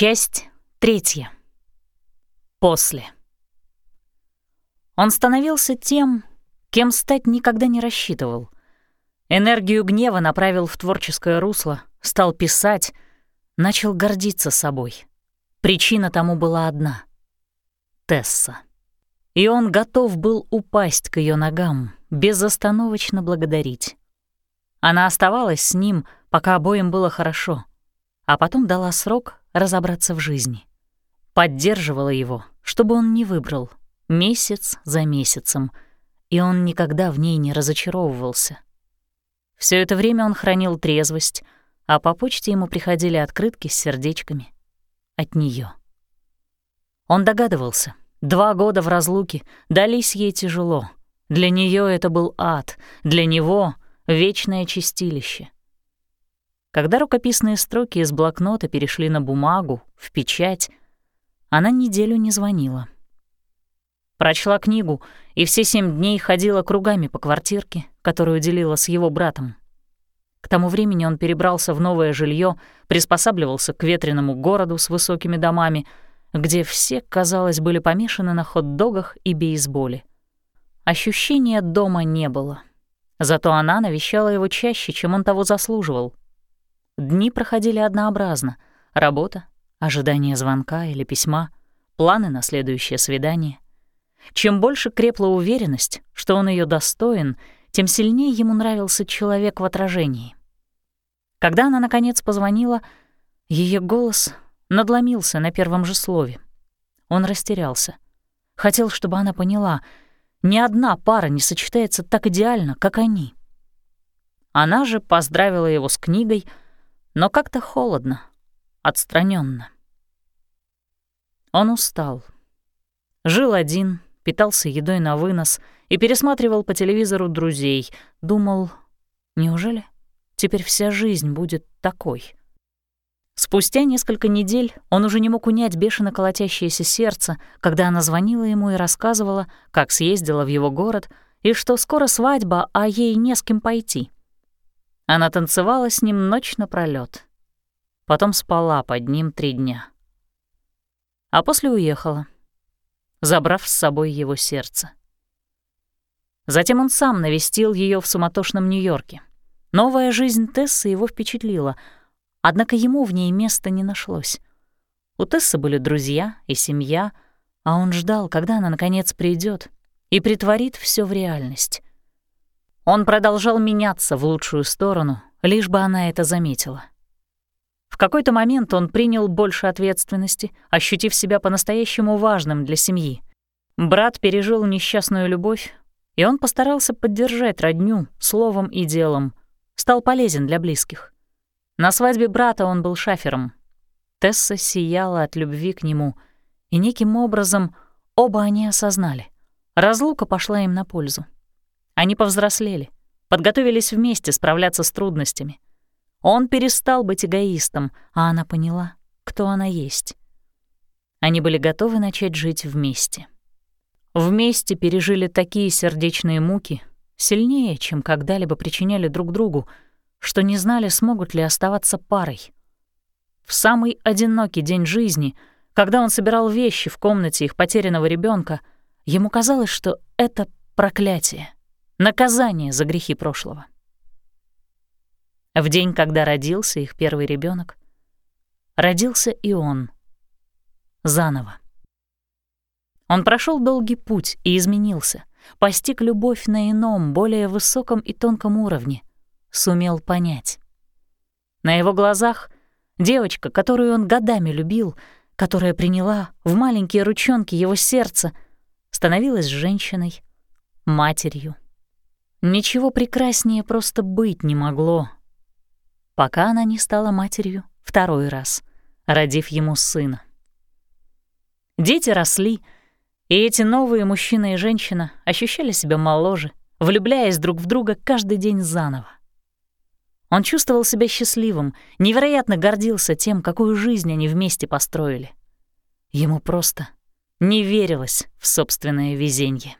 Часть третья. После. Он становился тем, кем стать никогда не рассчитывал. Энергию гнева направил в творческое русло, стал писать, начал гордиться собой. Причина тому была одна — Тесса. И он готов был упасть к ее ногам, безостановочно благодарить. Она оставалась с ним, пока обоим было хорошо, а потом дала срок разобраться в жизни. Поддерживала его, чтобы он не выбрал, месяц за месяцем, и он никогда в ней не разочаровывался. Все это время он хранил трезвость, а по почте ему приходили открытки с сердечками. От нее. Он догадывался, два года в разлуке дались ей тяжело. Для нее это был ад, для него — вечное чистилище — когда рукописные строки из блокнота перешли на бумагу, в печать, она неделю не звонила. Прочла книгу и все семь дней ходила кругами по квартирке, которую делила с его братом. К тому времени он перебрался в новое жилье, приспосабливался к ветреному городу с высокими домами, где все, казалось, были помешаны на хот-догах и бейсболе. Ощущения дома не было. Зато она навещала его чаще, чем он того заслуживал — Дни проходили однообразно. Работа, ожидание звонка или письма, планы на следующее свидание. Чем больше крепла уверенность, что он ее достоин, тем сильнее ему нравился человек в отражении. Когда она, наконец, позвонила, ее голос надломился на первом же слове. Он растерялся. Хотел, чтобы она поняла, ни одна пара не сочетается так идеально, как они. Она же поздравила его с книгой — но как-то холодно, отстраненно. Он устал. Жил один, питался едой на вынос и пересматривал по телевизору друзей. Думал, неужели теперь вся жизнь будет такой? Спустя несколько недель он уже не мог унять бешено колотящееся сердце, когда она звонила ему и рассказывала, как съездила в его город и что скоро свадьба, а ей не с кем пойти. Она танцевала с ним ночь напролёт. Потом спала под ним три дня. А после уехала, забрав с собой его сердце. Затем он сам навестил ее в суматошном Нью-Йорке. Новая жизнь Тессы его впечатлила, однако ему в ней места не нашлось. У Тессы были друзья и семья, а он ждал, когда она наконец придет и притворит все в реальность. Он продолжал меняться в лучшую сторону, лишь бы она это заметила. В какой-то момент он принял больше ответственности, ощутив себя по-настоящему важным для семьи. Брат пережил несчастную любовь, и он постарался поддержать родню словом и делом, стал полезен для близких. На свадьбе брата он был шафером. Тесса сияла от любви к нему, и неким образом оба они осознали. Разлука пошла им на пользу. Они повзрослели, подготовились вместе справляться с трудностями. Он перестал быть эгоистом, а она поняла, кто она есть. Они были готовы начать жить вместе. Вместе пережили такие сердечные муки, сильнее, чем когда-либо причиняли друг другу, что не знали, смогут ли оставаться парой. В самый одинокий день жизни, когда он собирал вещи в комнате их потерянного ребенка, ему казалось, что это проклятие наказание за грехи прошлого. В день, когда родился их первый ребенок, родился и он. Заново. Он прошел долгий путь и изменился, постиг любовь на ином, более высоком и тонком уровне, сумел понять. На его глазах девочка, которую он годами любил, которая приняла в маленькие ручонки его сердце, становилась женщиной, матерью. Ничего прекраснее просто быть не могло, пока она не стала матерью второй раз, родив ему сына. Дети росли, и эти новые мужчина и женщина ощущали себя моложе, влюбляясь друг в друга каждый день заново. Он чувствовал себя счастливым, невероятно гордился тем, какую жизнь они вместе построили. Ему просто не верилось в собственное везение.